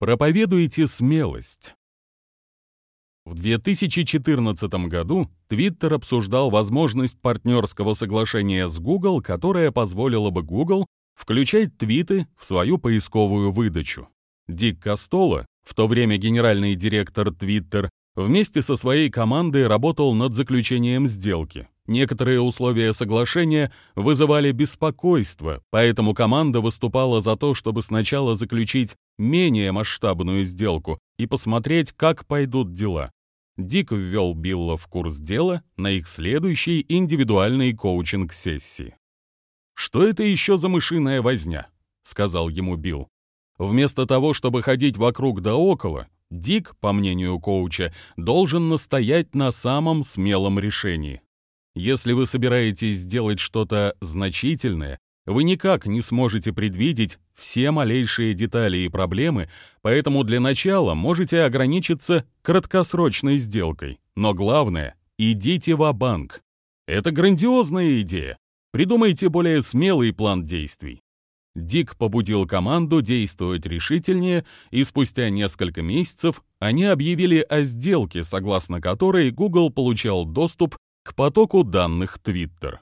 Проповедуйте смелость. В 2014 году Twitter обсуждал возможность партнерского соглашения с Google, которое позволило бы Google включать твиты в свою поисковую выдачу. Дик Костола, в то время генеральный директор Twitter, вместе со своей командой работал над заключением сделки. Некоторые условия соглашения вызывали беспокойство, поэтому команда выступала за то, чтобы сначала заключить менее масштабную сделку и посмотреть, как пойдут дела. Дик ввел Билла в курс дела на их следующей индивидуальной коучинг-сессии. «Что это еще за мышиная возня?» — сказал ему Билл. Вместо того, чтобы ходить вокруг да около, Дик, по мнению коуча, должен настоять на самом смелом решении. Если вы собираетесь сделать что-то значительное, вы никак не сможете предвидеть все малейшие детали и проблемы, поэтому для начала можете ограничиться краткосрочной сделкой. Но главное, идите в банк Это грандиозная идея. Придумайте более смелый план действий. Дик побудил команду действовать решительнее, и спустя несколько месяцев они объявили о сделке, согласно которой Google получал доступ к потоку данных Twitter.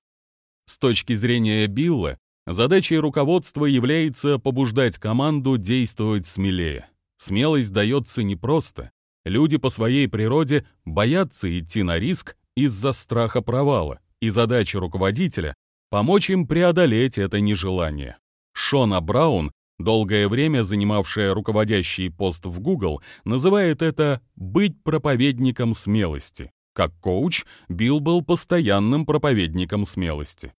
С точки зрения Билла, задачей руководства является побуждать команду действовать смелее. Смелость дается непросто. Люди по своей природе боятся идти на риск из-за страха провала, и задача руководителя — помочь им преодолеть это нежелание. Шона Браун, долгое время занимавшая руководящий пост в Google, называет это «быть проповедником смелости». Как коуч, Билл был постоянным проповедником смелости.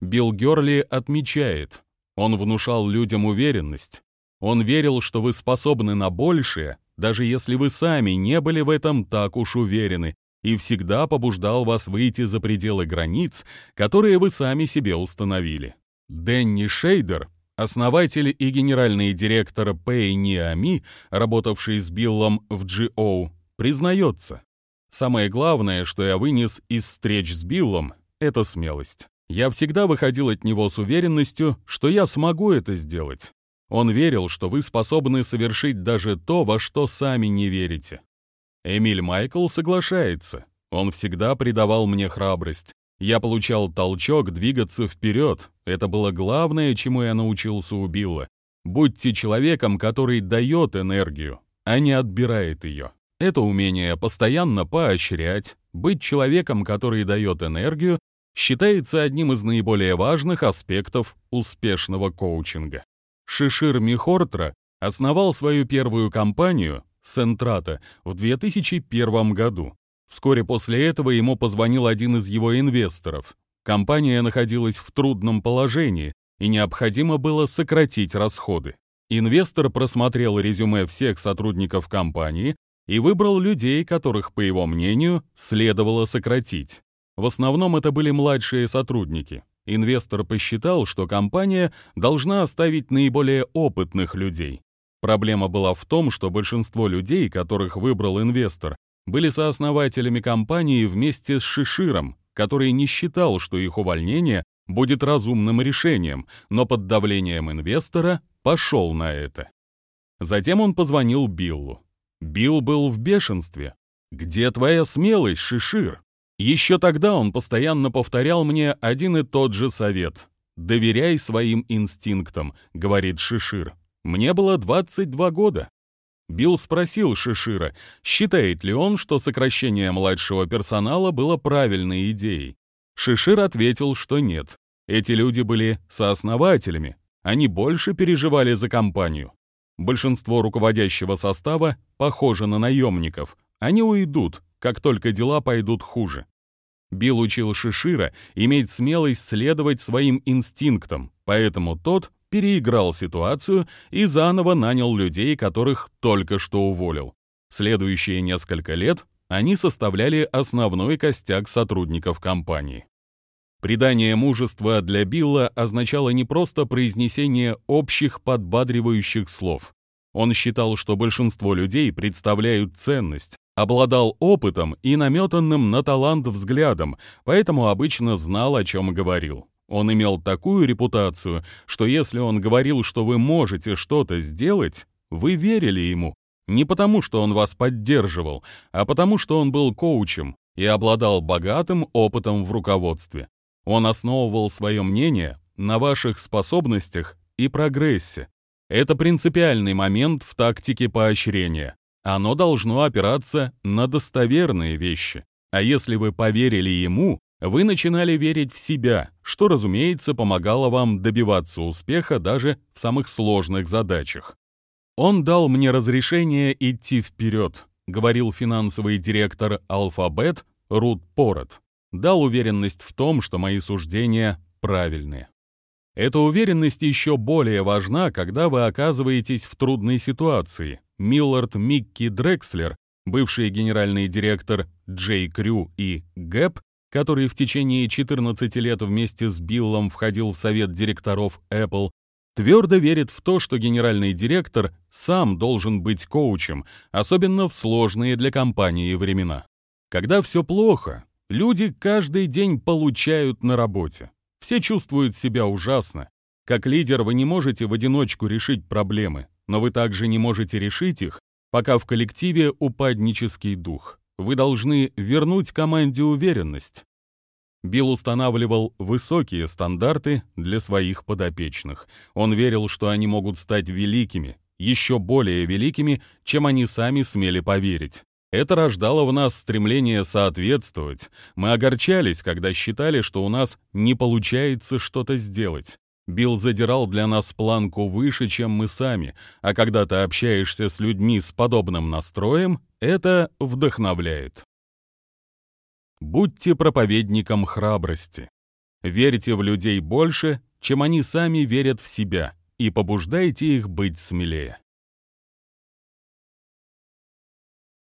Билл Герли отмечает, он внушал людям уверенность. Он верил, что вы способны на большее, даже если вы сами не были в этом так уж уверены, и всегда побуждал вас выйти за пределы границ, которые вы сами себе установили. Дэнни Шейдер, основатель и генеральный директор Pay Niami, работавший с Биллом в GO, признается, Самое главное, что я вынес из встреч с Биллом, это смелость. Я всегда выходил от него с уверенностью, что я смогу это сделать. Он верил, что вы способны совершить даже то, во что сами не верите. Эмиль Майкл соглашается. Он всегда придавал мне храбрость. Я получал толчок двигаться вперед. Это было главное, чему я научился у Билла. Будьте человеком, который дает энергию, а не отбирает ее. Это умение постоянно поощрять, быть человеком, который дает энергию, считается одним из наиболее важных аспектов успешного коучинга. Шишир Михортра основал свою первую компанию Сентрата в 2001 году. Вскоре после этого ему позвонил один из его инвесторов. Компания находилась в трудном положении, и необходимо было сократить расходы. Инвестор просмотрел резюме всех сотрудников компании и выбрал людей, которых, по его мнению, следовало сократить. В основном это были младшие сотрудники. Инвестор посчитал, что компания должна оставить наиболее опытных людей. Проблема была в том, что большинство людей, которых выбрал инвестор, были сооснователями компании вместе с Шиширом, который не считал, что их увольнение будет разумным решением, но под давлением инвестора пошел на это. Затем он позвонил Биллу. Билл был в бешенстве. «Где твоя смелость, Шишир?» Еще тогда он постоянно повторял мне один и тот же совет. «Доверяй своим инстинктам», — говорит Шишир. Мне было 22 года. Билл спросил Шишира, считает ли он, что сокращение младшего персонала было правильной идеей. Шишир ответил, что нет. Эти люди были сооснователями. Они больше переживали за компанию. Большинство руководящего состава похоже на наемников. Они уйдут, как только дела пойдут хуже. Билл учил Шишира иметь смелость следовать своим инстинктам, поэтому тот переиграл ситуацию и заново нанял людей, которых только что уволил. Следующие несколько лет они составляли основной костяк сотрудников компании. Придание мужества для Билла означало не просто произнесение общих подбадривающих слов. Он считал, что большинство людей представляют ценность, обладал опытом и наметанным на талант взглядом, поэтому обычно знал, о чем говорил. Он имел такую репутацию, что если он говорил, что вы можете что-то сделать, Вы верили ему. Не потому, что он вас поддерживал, а потому, что он был коучем и обладал богатым опытом в руководстве. Он основывал свое мнение на ваших способностях и прогрессе. Это принципиальный момент в тактике поощрения. Оно должно опираться на достоверные вещи. А если вы поверили ему, вы начинали верить в себя, что, разумеется, помогало вам добиваться успеха даже в самых сложных задачах. Он дал мне разрешение идти вперед, говорил финансовый директор Alphabet Рут Порот. Дал уверенность в том, что мои суждения правильные. Эта уверенность еще более важна, когда вы оказываетесь в трудной ситуации. Миллард Микки Дрекслер, бывший генеральный директор Джей Крю и Гэп, который в течение 14 лет вместе с Биллом входил в совет директоров Apple, твердо верит в то, что генеральный директор сам должен быть коучем, особенно в сложные для компании времена. Когда все плохо, люди каждый день получают на работе. Все чувствуют себя ужасно. Как лидер вы не можете в одиночку решить проблемы, но вы также не можете решить их, пока в коллективе упаднический дух. Вы должны вернуть команде уверенность. Билл устанавливал высокие стандарты для своих подопечных. Он верил, что они могут стать великими, еще более великими, чем они сами смели поверить. Это рождало в нас стремление соответствовать. Мы огорчались, когда считали, что у нас не получается что-то сделать. Билл задирал для нас планку выше, чем мы сами, а когда ты общаешься с людьми с подобным настроем, это вдохновляет. Будьте проповедником храбрости. Верьте в людей больше, чем они сами верят в себя, и побуждайте их быть смелее.